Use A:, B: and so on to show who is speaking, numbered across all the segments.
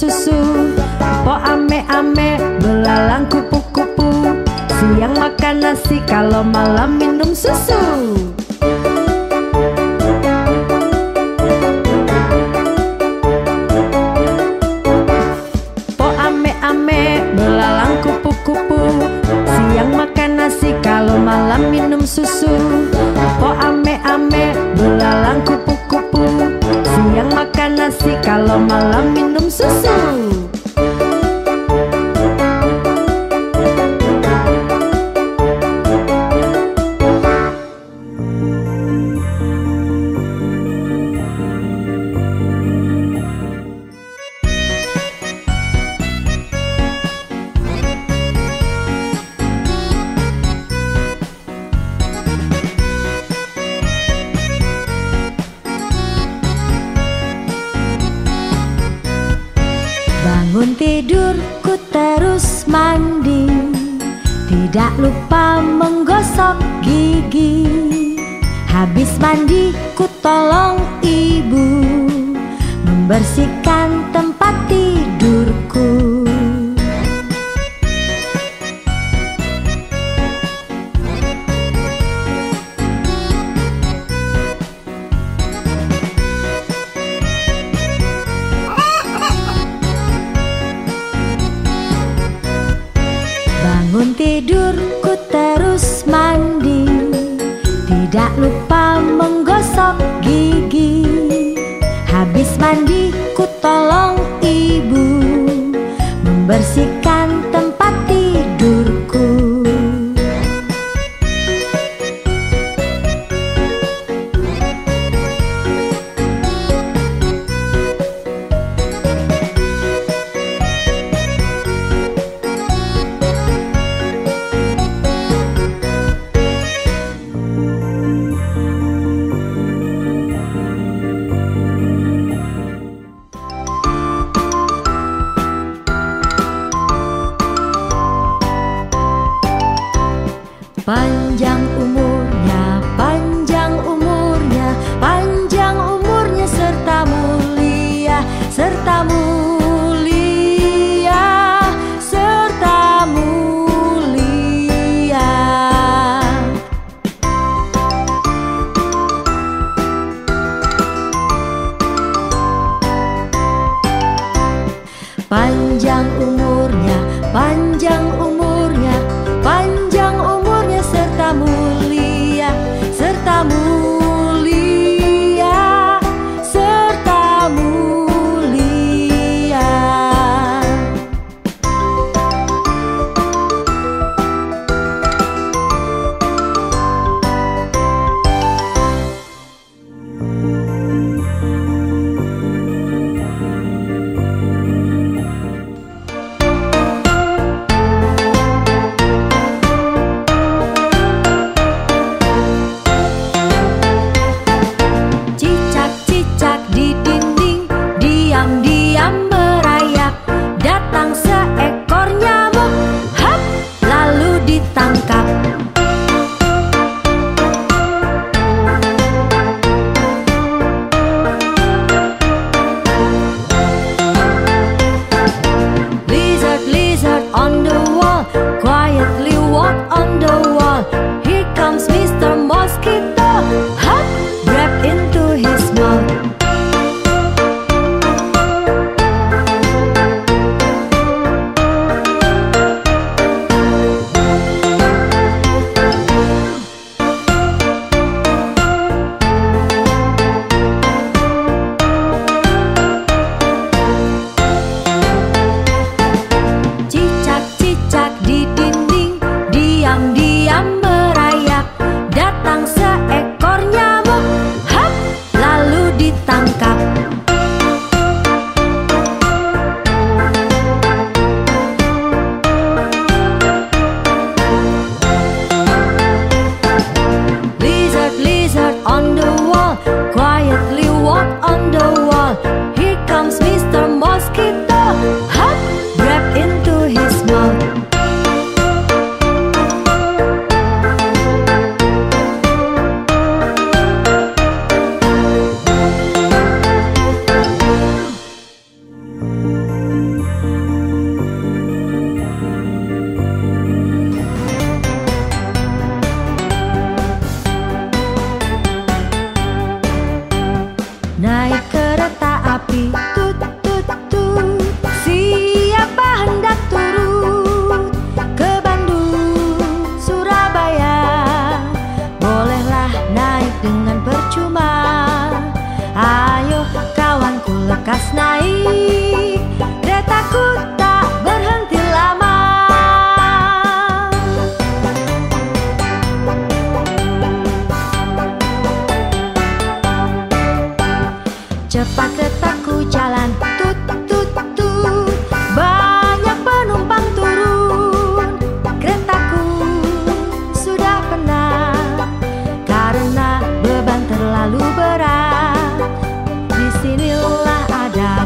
A: susu. Po ame ame belalang kupu-kupu. Siang makan nasi kalau malam minum susu mandi ku tolong ibu Membersihkan Habis mandi ku tolong ibu Membersihkan Panjang umurnya, panjang umurnya, panjang umurnya serta mulia, serta mulia, serta mulia. Panjang umurnya, lekas naik. Keretaku tak berhenti lama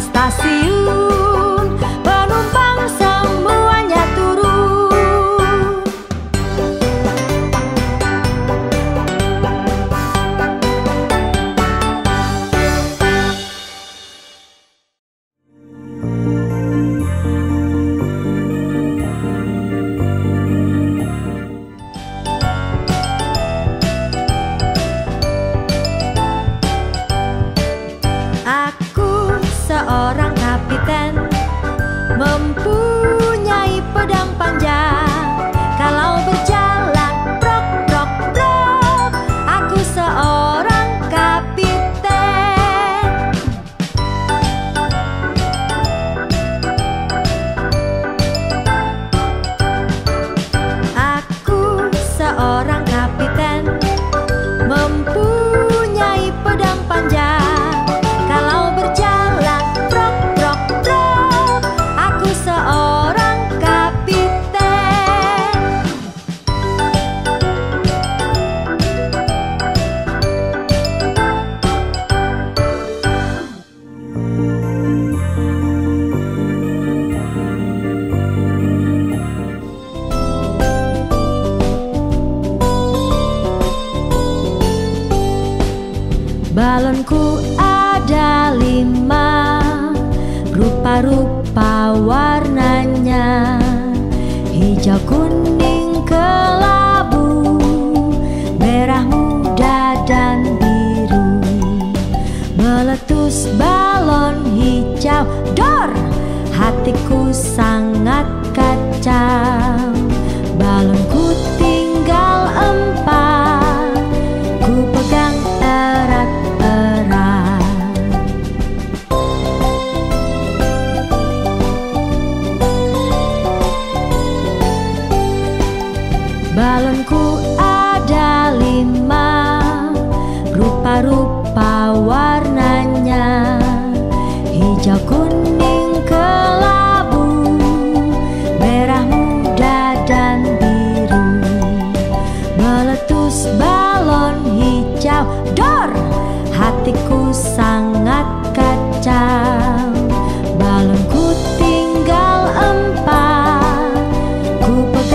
A: stasiun. Penumpang semuanya turun. Aku seorang Rupa-rupa warnanya Hijau kuning kelabu Merah muda dan biru Meletus balon hijau Dor! Hatiku sangat kacau Balonku tinggal empat Ku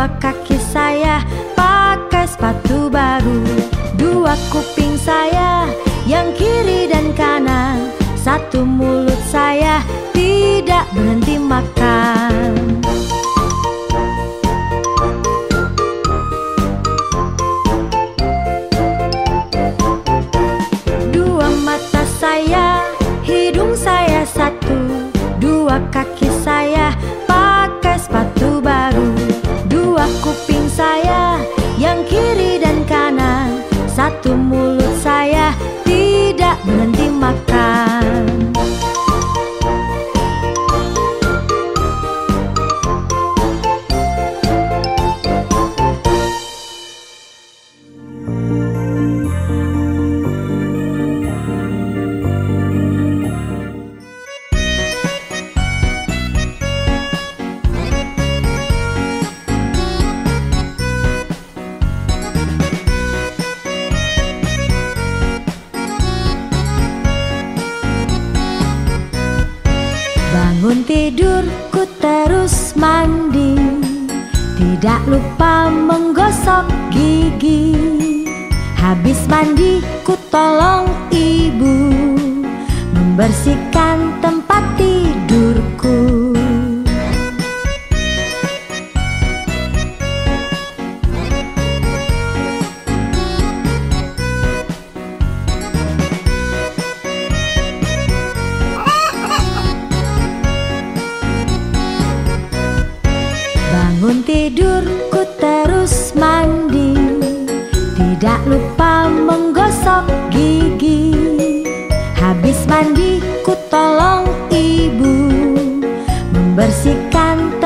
A: Dua kaki saya pakai sepatu baru. Dua kuping saya yang kiri dan kanan. Satu mulut tidur ku terus mandi. Tidak lupa menggosok gigi. Habis mandi ku tolong ibu. Membersihkan tempat lupa menggosok gigi. Habis mandi ku tolong ibu Membersihkan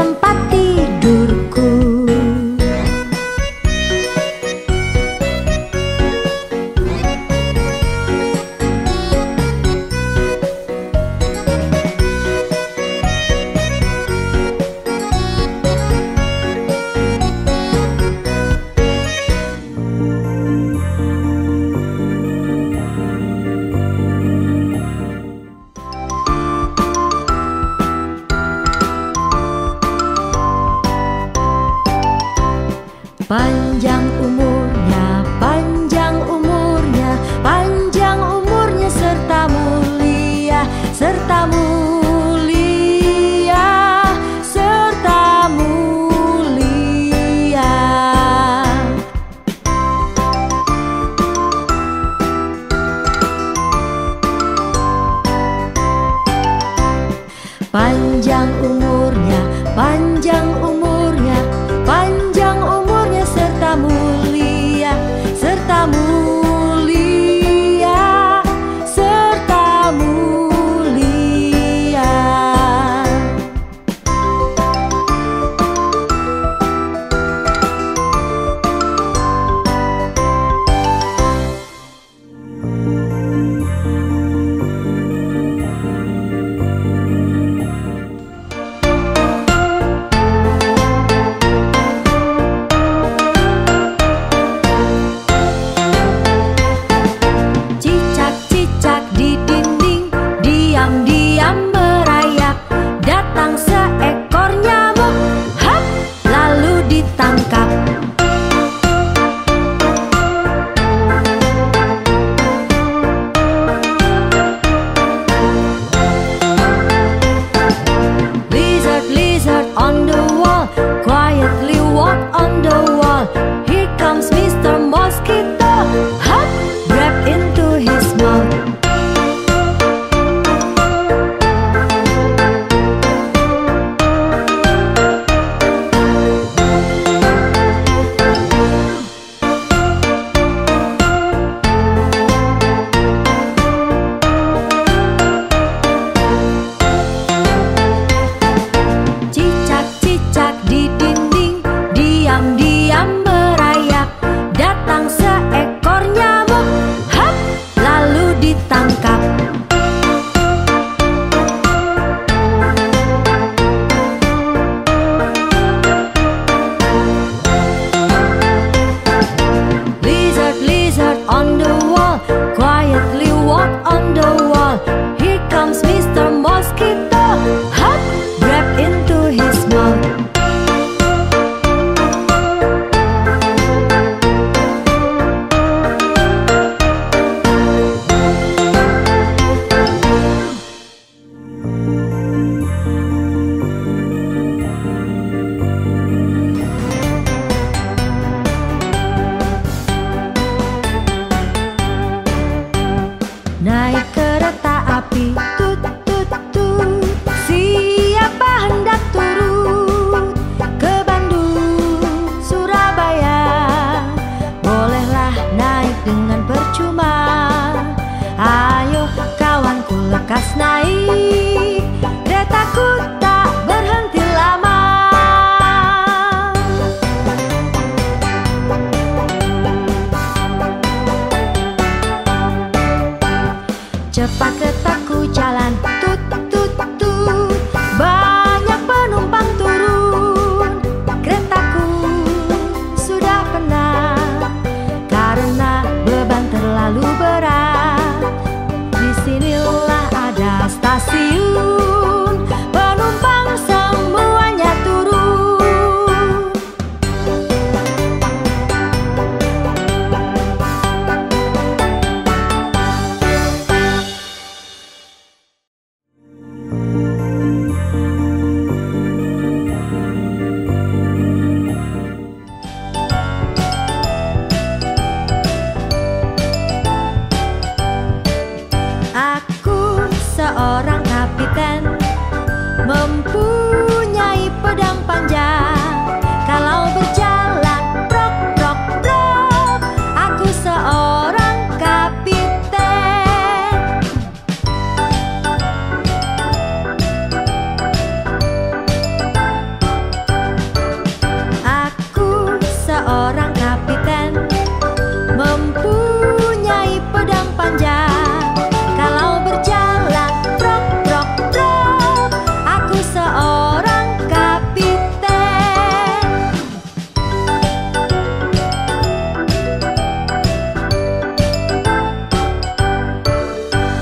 A: the bucket.